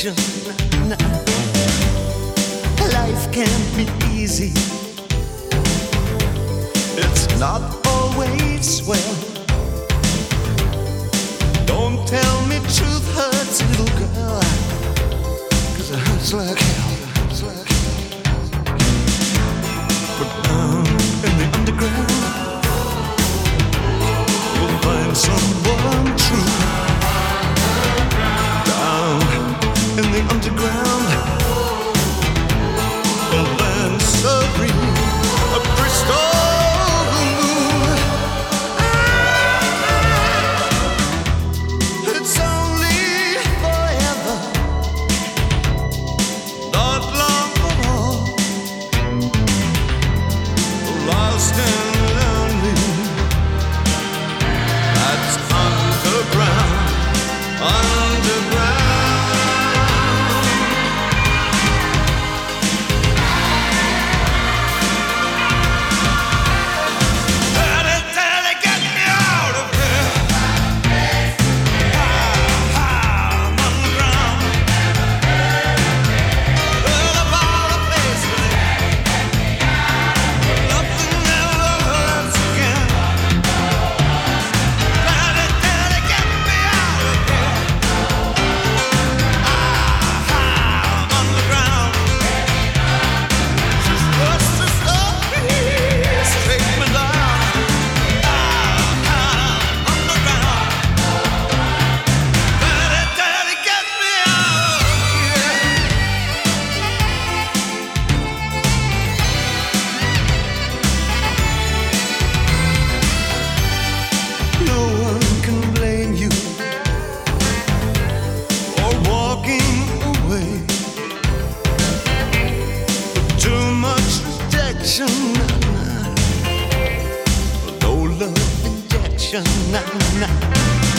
condition. Life can't be easy. It's not always well. Don't tell me truth hurts, little girl. Cause it hurts like hell. But down in the underground, we'll find some. No love injection. Nah, nah.